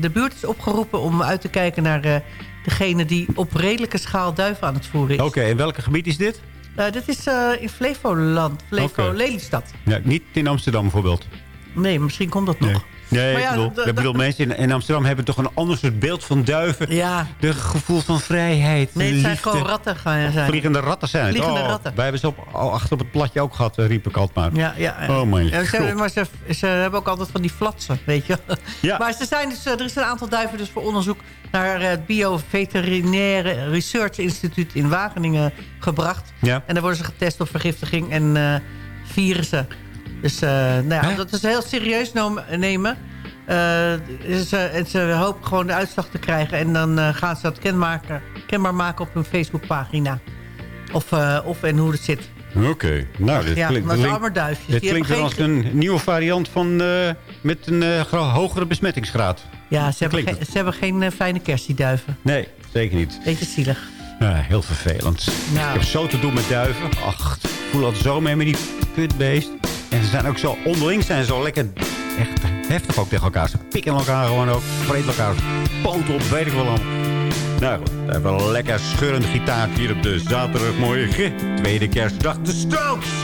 de, buurt is opgeroepen om uit te kijken naar eh, degene die op redelijke schaal duiven aan het voeren is. Oké, in welk gebied is dit? Eh, dit is eh, in Flevoland, Flevo, Oké. Lelystad. Ja, niet in Amsterdam bijvoorbeeld. Nee, misschien komt dat nog. Nee, Maar ik ja, bedoel, ik bedoel de- mensen in, in Amsterdam hebben toch een ander soort beeld van duiven. Ja. De gevoel van vrijheid, Nee, het zijn gewoon ratten gaan zijn. Vliegende ratten zijn het. Vliegende Oh, ratten. Wij hebben ze op, al achter op het platje ook gehad, eh, riep ik altijd maar. Ja, ja. Oh mijn Ja, ze, maar ze, ze hebben ook altijd van die flatsen, weet je. Ja. Maar ze zijn dus, eh, er is een aantal duiven dus voor onderzoek... naar eh, het Bioveterinaire Research Instituut in Wageningen gebracht. Ja. En daar worden ze getest op vergiftiging en eh, virussen. Dus eh, nou ja, Hè? dat is heel serieus nemen. Ze, en ze hopen gewoon de uitslag te krijgen. En dan eh, gaan ze dat kenmaken, kenbaar maken op hun Facebookpagina. Of, eh, of en hoe het zit. Oké, nou, dit ja, klinkt, maar arme duifjes. dit die klinkt hebben als geen- een nieuwe variant van, met een gro- hogere besmettingsgraad. Ja, ze hebben, geen, ze hebben geen fijne kerst, die duiven. Nee, zeker niet. Beetje zielig. Ja, heel vervelend. Nou. Ik heb zo te doen met duiven. Ach, ik voel dat zo mee met die kutbeest. En ze zijn ook zo onderling zijn zo lekker echt heftig ook tegen elkaar. Ze pikken elkaar gewoon ook. Vreten elkaar poten op, weet ik wel. Nou goed, even een lekker scheurende gitaar hier op de zaterdagmorgen. Tweede kerstdag, de Strokes.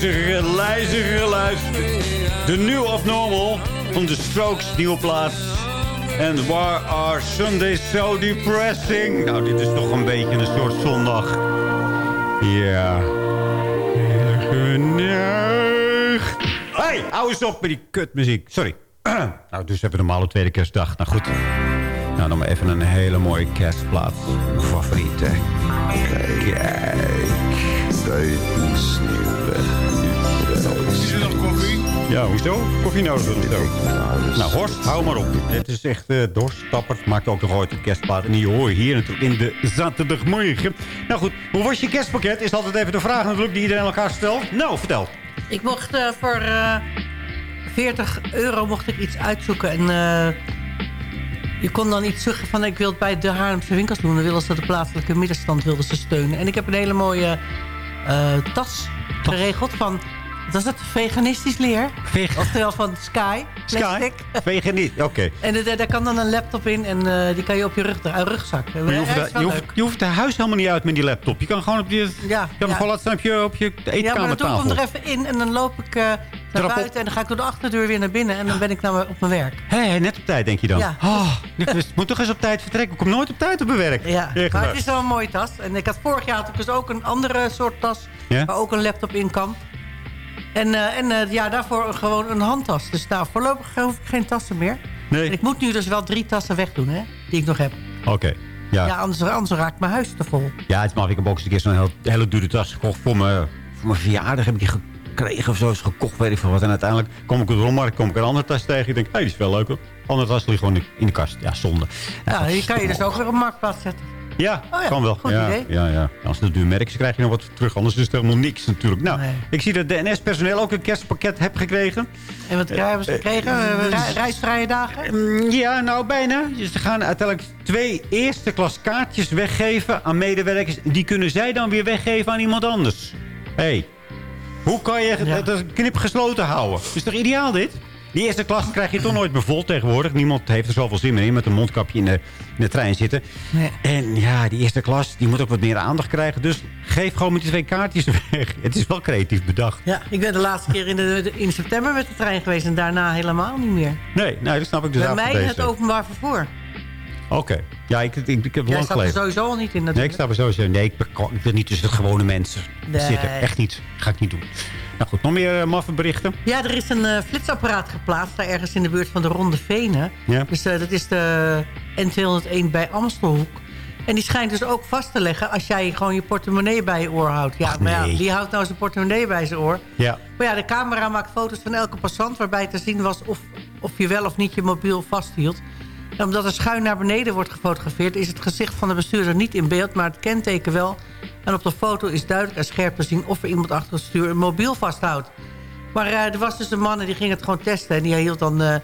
Neuzige, lijzige geluid. De New Abnormal van de Strokes, nieuwe plaats. And why are Sundays so depressing? Nou, dit is toch een beetje een soort zondag. Ja. Geneugd. Hey, hou eens op met die kutmuziek. Sorry. nou, dus hebben we normale tweede kerstdag. Nou goed. Nou, dan maar even een hele mooie kerstplaats. Mijn favoriete. Kijk. Buiten sneeuwen. Is er nog koffie? Ja, hoezo? Koffie nodig? Nou, Horst, hou maar op. Het is echt uh, doorstapperd. Maakt ook nog ooit een kerstplaat. En die hoor je hier natuurlijk in de zaterdagmorgen. Nou goed, hoe was je kerstpakket? Is altijd even de vraag natuurlijk die iedereen elkaar stelt. Nou, vertel. Ik mocht eh, voor eh, 40 euro mocht ik iets uitzoeken. En eh, je kon dan iets zeggen van... ik wil het bij de Haarlemse winkels doen. Dan wilden ze de plaatselijke middenstand wilden ze steunen. En ik heb een hele mooie eh, tas geregeld van... Dat is het veganistisch leer. Oftewel van Sky. Sky? Plastic. Veganiet, oké. En daar kan dan een laptop in en eh, die kan je op je rug, uh, rugzak. Je, hoeft, Ja, wel je, hoeft, je hoeft de huis helemaal niet uit met die laptop. Je kan gewoon op je, je kan ja. gewoon laten op je, op je Ja, maar dan doe ik eetkamertafel. er even in en dan loop ik eh, naar Trap op. buiten... en dan ga ik door de achterdeur weer naar binnen en dan ben ik mijn- op mijn werk. Hé, net op tijd denk je dan. Ja. Oh, ik moet toch eens op tijd vertrekken. Ik kom nooit op tijd op mijn werk. Ja, Echt maar het is wel een mooie tas. En ik had vorig jaar had ik dus ook een andere soort tas... Ja? waar ook een laptop in kan. En, eh, en eh, ja, daarvoor gewoon een handtas. Dus nou, voorlopig hoef ik geen tassen meer. Nee. En ik moet nu dus wel drie tassen wegdoen, hè, die ik nog heb. Oké. Ja, Ja. anders, anders raakt mijn huis te vol. ja, het mag. Ik heb ook eens een keer zo'n heel- hele dure tas gekocht voor mijn, voor mijn verjaardag. Heb ik die gekregen of zo. Is gekocht, weet ik veel wat. En uiteindelijk kom ik op de rommelmarkt, kom ik een andere tas tegen. Ik denk, hé, hey, die is veel leuker. Andere tas ligt gewoon in- de kast. Ja, zonde. Ja, die kan je dus ook weer op marktplaats zetten. Ja, Oh ja, kan wel. goed ja, idee. Ja, ja. Als het duur merk is, krijg je nog wat terug. Anders is het helemaal niks natuurlijk. Nou, ik zie dat de NS-personeel ook een kerstpakket heeft gekregen. En wat hebben ze gekregen? Eh, rei- reisvrije dagen? Mm, Ja, nou bijna. Dus Ze gaan uiteindelijk twee eerste klas kaartjes weggeven aan medewerkers. Die kunnen zij dan weer weggeven aan iemand anders. Hé, hey, hoe kan je het knip gesloten houden? Is toch ideaal dit? Die eerste klas krijg je toch nooit meer vol tegenwoordig. Niemand heeft er zoveel zin meer in met een mondkapje in de, in de trein zitten. En ja, die eerste klas die moet ook wat meer aandacht krijgen. Dus geef gewoon met die twee kaartjes weg. Het is wel creatief bedacht. Ja, ik ben de laatste keer in, de, de- in september met de trein geweest... en daarna helemaal niet meer. Nee, nou, dat snap ik dus Bij mij het openbaar vervoer. Oké. Ja, ik, ik, ik heb Jij lang staat er geleden. sowieso al niet in Nee, ik sta er sowieso. Nee, ik, ben- ik wil niet tussen de gewone mensen Nee. zitten. Echt niet. Ga ik niet doen. Nou goed, nog meer uh, maffe berichten. Ja, er is een eh, flitsapparaat geplaatst... daar ergens in de buurt van de Ronde Venen. Ja. Dus eh, dat is de N201 bij Amstelhoek. En die schijnt dus ook vast te leggen... als jij gewoon je portemonnee bij je oor houdt. Ja, maar nee. ja, wie houdt nou zijn portemonnee bij zijn oor? Ja. Maar ja, de camera maakt foto's van elke passant... waarbij te zien was of, of je wel of niet je mobiel vasthield. Omdat er schuin naar beneden wordt gefotografeerd... is het gezicht van de bestuurder niet in beeld, maar het kenteken wel. En op de foto is duidelijk en scherp te zien... of er iemand achter het stuur een mobiel vasthoudt. Maar eh, er was dus een man en die ging het gewoon testen... en die hield dan, eh,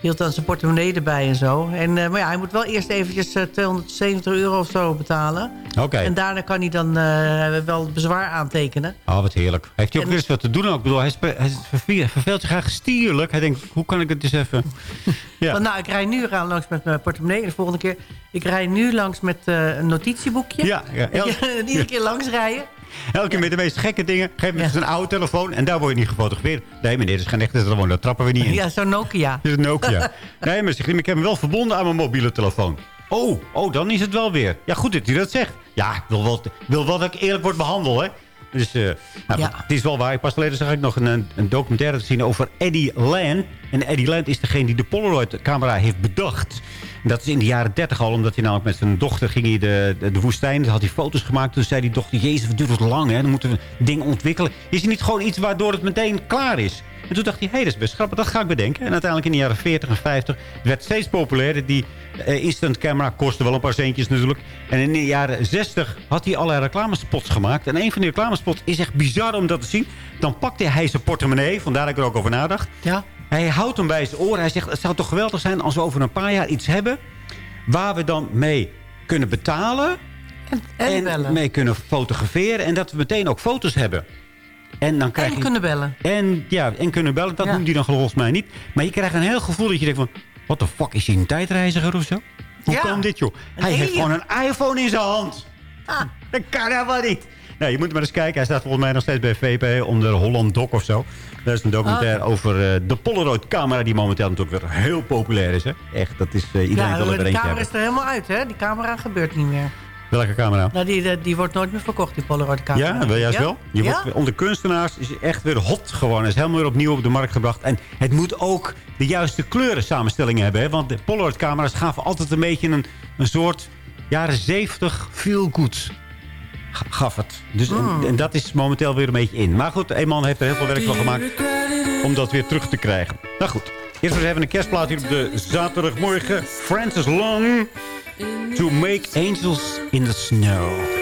hield dan zijn portemonnee erbij en zo. En, eh, maar ja, hij moet wel eerst eventjes eh, 270 euro of zo betalen. Oké. En daarna kan hij dan eh, wel bezwaar aantekenen. Oh, wat heerlijk. Heeft hij ook En- weer eens wat te doen ook? Ik bedoel, hij, hij verve- verveelt zich graag stierlijk. Hij denkt, hoe kan ik het eens even... Ja. Want nou, ik rij nu langs met mijn portemonnee. De volgende keer, ik rij nu langs met eh, een notitieboekje. Ja, ja. En iedere keer langs rijden. Elke keer met de meest gekke dingen. Geef me eens een oude telefoon en daar word je niet gefotografeerd. Nee meneer, dat is geen echte telefoon. Daar trappen we niet in. Ja, zo'n Nokia. Dit is een Nokia. nee, maar ik heb hem wel verbonden aan mijn mobiele telefoon. Oh, oh, dan is het wel weer. Ja, goed dat hij dat zegt. Ja, ik wil wel, wil wel dat ik eerlijk word behandeld, hè. Dus eh, nou, Ja. het is wel waar. Pas geleden zag ik nog een, een documentaire te zien over Eddie Land. En Eddie Land is degene die de Polaroid-camera heeft bedacht. Dat is in de jaren 30 al, omdat hij namelijk met zijn dochter ging hij de, de, woestijn. Toen had hij foto's gemaakt. Toen zei die dochter, jezus, wat duurt het lang, hè. Dan moeten we dingen ontwikkelen. Is er niet gewoon iets waardoor het meteen klaar is? En toen dacht hij, hé, hey, dat is best grappig, dat ga ik bedenken. En uiteindelijk in de jaren 40 en 50 werd steeds populairder. Die eh, instant camera kostte wel een paar centjes natuurlijk. En in de jaren 60 had hij allerlei reclamespots gemaakt. En een van die reclamespots is echt bizar om dat te zien. Dan pakte hij zijn portemonnee, vandaar dat ik er ook over nadacht. Ja. Hij houdt hem bij zijn oor. Hij zegt, het zou toch geweldig zijn als we over een paar jaar iets hebben... waar we dan mee kunnen betalen... En, bellen. mee kunnen fotograferen. En dat we meteen ook foto's hebben. En, dan krijg En je... kunnen bellen. En, ja, en kunnen bellen. Dat Ja. noemt hij dan volgens mij niet. Maar je krijgt een heel gevoel dat je denkt van... Wat de fuck, is hij een tijdreiziger of zo? Hoe Ja. kan dit, joh? Hij heeft gewoon een iPhone in zijn hand. dat kan helemaal niet. Nou, je moet maar eens kijken. Hij staat volgens mij nog steeds bij VP onder Holland Doc of zo. Dat is een documentaire Oh. over eh, de Polaroid-camera... die momenteel natuurlijk weer heel populair is. Hè? Echt, dat is... eh, iedereen Ja, wil er weer de eentje camera is er helemaal uit, hè? Die camera gebeurt niet meer. Welke camera? Nou, die, die, wordt nooit meer verkocht, die Polaroid camera. Ja, wel juist Ja? wel. Je Ja? wordt onder kunstenaars is echt weer hot gewoon. Is helemaal weer opnieuw op de markt gebracht. En het moet ook de juiste kleuren samenstellingen hebben. Hè? Want de Polaroid-camera's gaven altijd een beetje een, een soort jaren 70 feel good. G- Gaf het. Dus, en, dat is momenteel weer een beetje in. Maar goed, een man heeft er heel veel werk van gemaakt om dat weer terug te krijgen. Nou goed, eerst maar eens even een kerstplaat hier op de zaterdagmorgen. Francis Long. To make angels in the snow.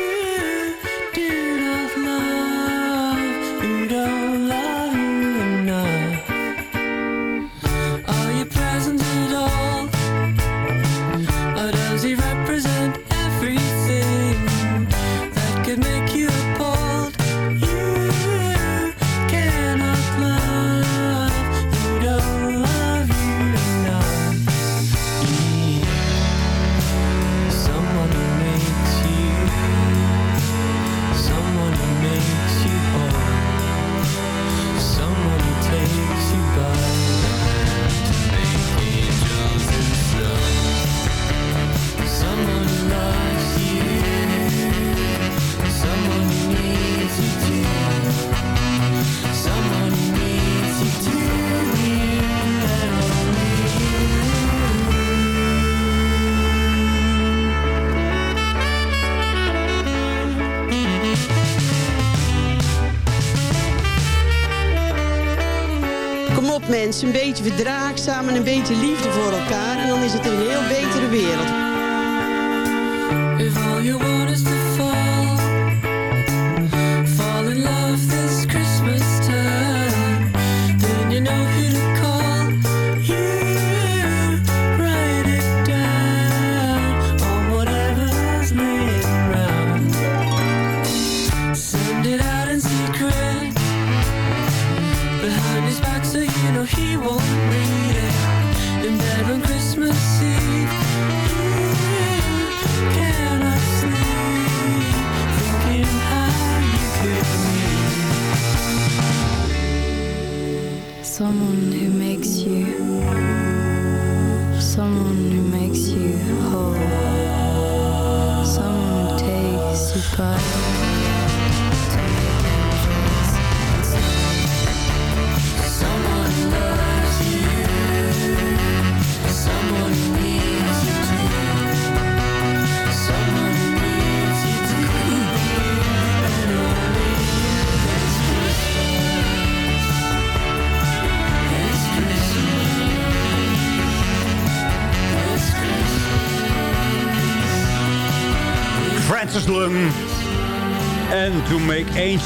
Verdraagzaam en een beetje liefde voor elkaar. En dan is het een heel betere wereld.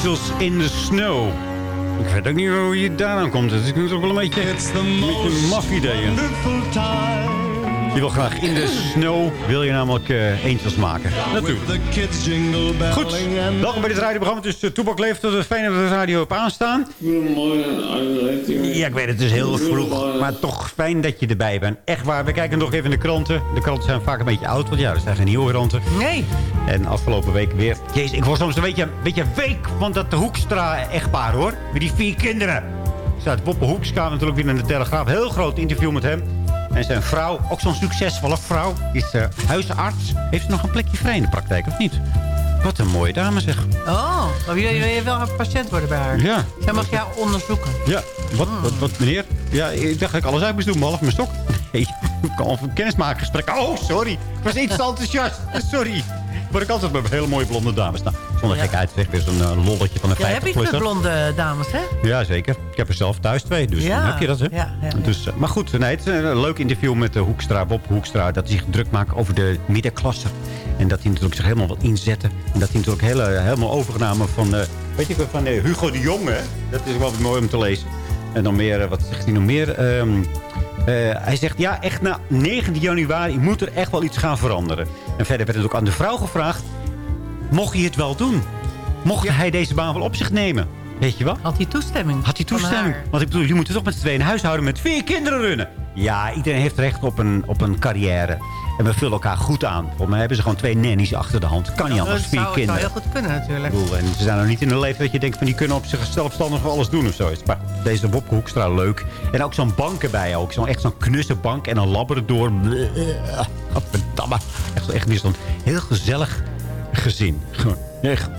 Angels in the Snow. Ik weet ook niet hoe je daaraan komt. Het is natuurlijk wel een beetje, een maf idee. Je wil graag in de snow wil je namelijk eh, angels maken. Natuurlijk. Goed, welkom bij dit radioprogramma. Het is uh, Toepak Leeft. Het is fijn dat we de radio op aanstaan. Ja, ik weet het, het is heel vroeg. Maar toch fijn dat je erbij bent. Echt waar, we kijken nog even in de kranten. De kranten zijn vaak een beetje oud. Want ja, er zijn geen nieuwe kranten. Nee. En afgelopen week weer. Jezus, ik word soms een beetje, een beetje week van dat Hoekstra-echtpaar, hoor. Met die vier kinderen. Staat Boppe Hoekstra natuurlijk weer in de Telegraaf. Heel groot interview met hem. En zijn vrouw, ook zo'n succesvolle vrouw, is eh, huisarts. Heeft ze nog een plekje vrij in de praktijk, of niet? Wat een mooie dame, zeg. Oh, wil je, wil je wel een patiënt worden bij haar? Ja. Zij mag jou onderzoeken. Ja, wat, wat, wat meneer? Ja, ik dacht dat ik alles uit moest doen, behalve mijn stok. Nee, ik kan een kennismakingsgesprek. Oh, sorry. Ik was iets te enthousiast. Sorry. Maar ik altijd met hele mooie blonde dames. Nou, zonder gekheid zeg, weer zo'n eh, lolletje van een Ja, heb 50 je met blonde dames, hè? Ja, zeker. Ik heb er zelf thuis twee, dus Ja, dan heb je dat, hè? ja, ja, ja. Dus, eh, maar goed, nee, het is een leuk interview met uh, Hoekstra, Bob Hoekstra... dat hij zich druk maakt over de middenklasse. En dat hij natuurlijk zich helemaal wil inzetten. En dat hij natuurlijk hele, helemaal overgenomen van... eh, weet je, van eh, Hugo de Jong, hè? Dat is wel mooi om te lezen. En dan meer, eh, wat zegt hij nog meer? Ehm, eh, hij zegt, ja, echt na 19 januari moet er echt wel iets gaan veranderen. En verder werd het ook aan de vrouw gevraagd... mocht hij het wel doen? Mocht hij deze baan wel op zich nemen? Weet je wel? Had hij toestemming? Had hij toestemming? Want ik bedoel, jullie moeten toch met z'n tweeën een huishouden met vier kinderen runnen. Ja, iedereen heeft recht op een, op een carrière. En we vullen elkaar goed aan. Volgens mij hebben ze gewoon twee nannies achter de hand. Kan niet Ja, anders. dat Vier zou, zou kinderen. heel goed kunnen natuurlijk. Bedoel, en ze zijn nog niet in de leeftijd dat je denkt van die kunnen op zich zelfstandig alles doen of zoiets. Maar deze Wopke Hoekstra leuk. En ook zo'n bank erbij ook. Zo'n echt zo'n knusse bank en een labrador. Gadverdamme. Echt, echt zo'n heel gezellig gezin. Gewoon echt.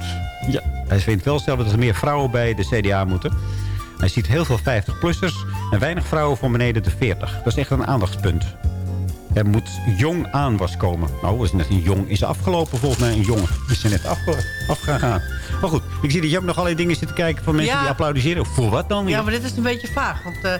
Ja. Hij vindt wel zelf dat er meer vrouwen bij de CDA moeten. Hij ziet heel veel 50-plussers en weinig vrouwen van beneden de 40. Dat is echt een aandachtspunt. Er moet jong aan was komen. Nou, is net een jong is afgelopen volgens mij. Een jongen is er net afge, afgegaan. Maar goed, ik zie dat je ook nog allerlei dingen zit te kijken van mensen Ja. die applaudisseren. Voor wat dan weer? Ja, maar dit is een beetje vaag. Want eh,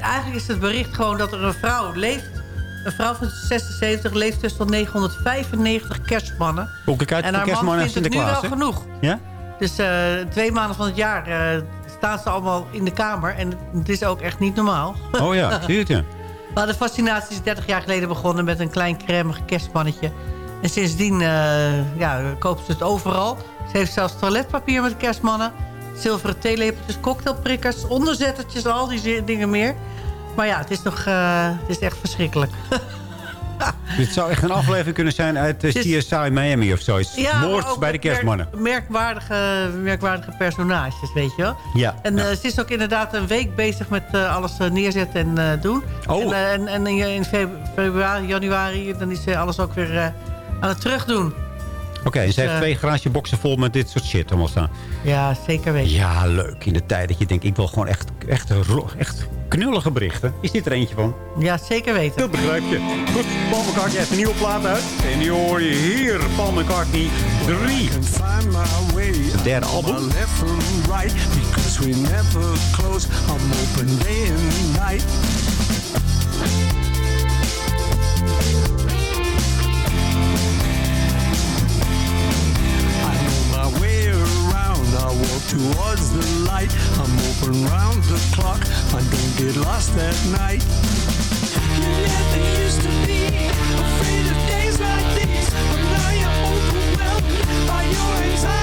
eigenlijk is het bericht gewoon dat er een vrouw leeft. Een vrouw van 76 leeft dus tot 995 kerstmannen. Hoe kijk uit en haar man vindt het nu wel genoeg. Ja? Dus eh, twee maanden van het jaar eh, staan ze allemaal in de kamer. En het is ook echt niet normaal. Oh ja, zie je het ja. Maar de fascinatie is 30 jaar geleden begonnen met een klein cremig kerstmannetje. En sindsdien eh, ja, koopt ze het overal. Ze heeft zelfs toiletpapier met kerstmannen. Zilveren theelepeltjes, cocktailprikkers, onderzettertjes, al die dingen meer. Maar ja, het is, nog, eh, het is echt verschrikkelijk. Dit zou echt een aflevering kunnen zijn uit uh, is- CSI Miami of zoiets. Ja, Moord bij de merk- kerstmannen. merkwaardige, merkwaardige personages, weet je wel. Ja. En ja. eh, ze is ook inderdaad een week bezig met eh, alles eh, neerzetten en eh, doen. Oh. En, eh, en, en in, in feb- februari, januari, dan is ze alles ook weer eh, aan het terugdoen. Oké, en ze heeft eh, twee garageboxen vol met dit soort shit allemaal staan. Ja, zeker weten. Ja, leuk. In de tijd dat je denkt, ik wil gewoon echt, echt, echt knullige berichten. Is dit er eentje van? Ja, zeker weten. Dat begrijp je. Goed, Paul McCartney heeft een nieuwe plaat uit. En die hoor je hier. Paul McCartney 3. Het derde album. right because we never close. I'm open day and night. Towards the light. I'm open round the clock. I don't get lost at night. You never used to be afraid of days like these, but now you're overwhelmed by your anxieties.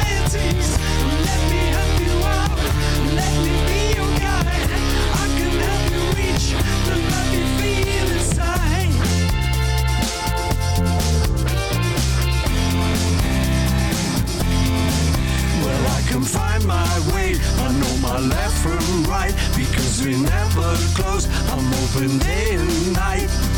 My way. I know my left from right because we never close. I'm open day and night.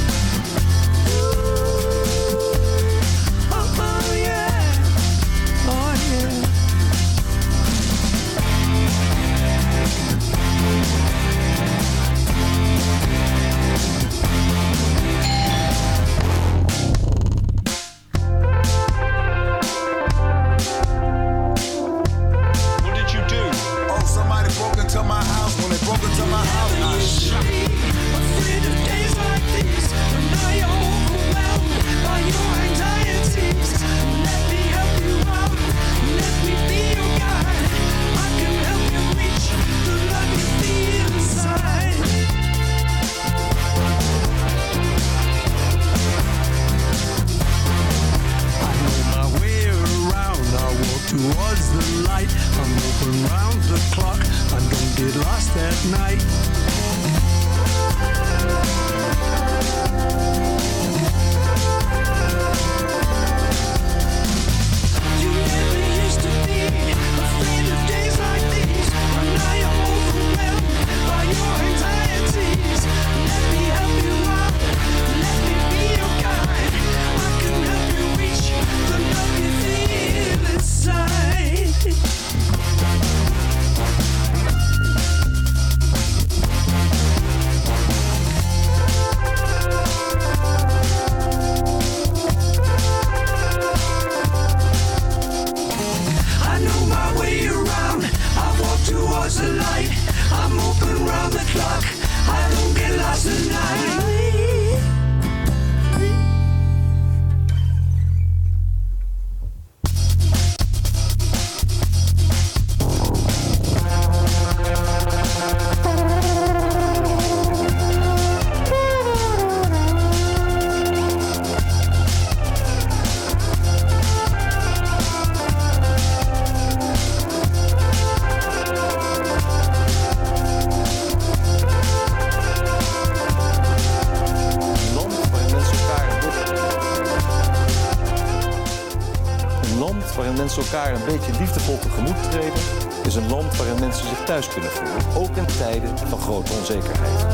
Elkaar een beetje liefdevol tegemoet treden, is een land waarin mensen zich thuis kunnen voelen, ook in tijden van grote onzekerheid.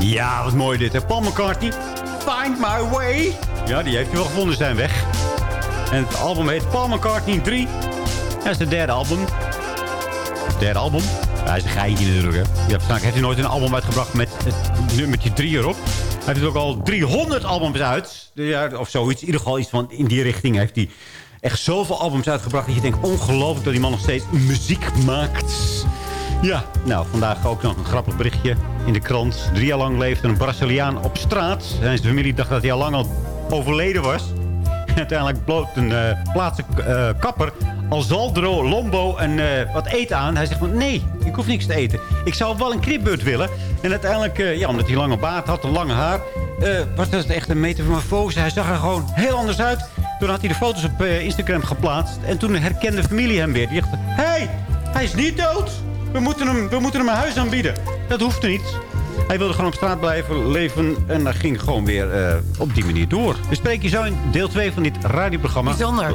Ja, wat mooi dit. Hè? Paul McCartney, Find My Way. Ja, die heeft hij wel gevonden zijn weg. En het album heet Paul McCartney 3. Dat is het derde album. Derde album. Ja, hij is een geitje natuurlijk. Hè. Ja, waarschijnlijk heeft hij nooit een album uitgebracht met het nummertje 3 erop. Hij heeft ook al 300 albums uit. Ja, of zoiets. In ieder geval iets van in die richting heeft hij echt zoveel albums uitgebracht... dat je denkt, ongelooflijk dat die man nog steeds muziek maakt. Ja, nou, vandaag ook nog een grappig berichtje in de krant. Drie jaar lang leefde een Braziliaan op straat. Zijn familie dacht dat hij al lang al overleden was. Uiteindelijk bloot een eh plaatselijke eh, kapper al Zaldro, Lombo en eh, wat eten aan. Hij zegt van, nee, ik hoef niks te eten. Ik zou wel een knipbeurt willen. En uiteindelijk, eh, ja, omdat hij lange baard had, een lange haar... eh, was dat echt een metamorfose. Hij zag er gewoon heel anders uit. Toen had hij de foto's op eh, Instagram geplaatst. En toen herkende de familie hem weer. Die dacht, hé, hey, hij is niet dood. We moeten, hem, we moeten hem een huis aanbieden. Dat hoeft niet. Hij wilde gewoon op straat blijven leven. En dat ging gewoon weer op die manier door. We spreken je zo in deel 2 van dit radioprogramma. Bijzonder.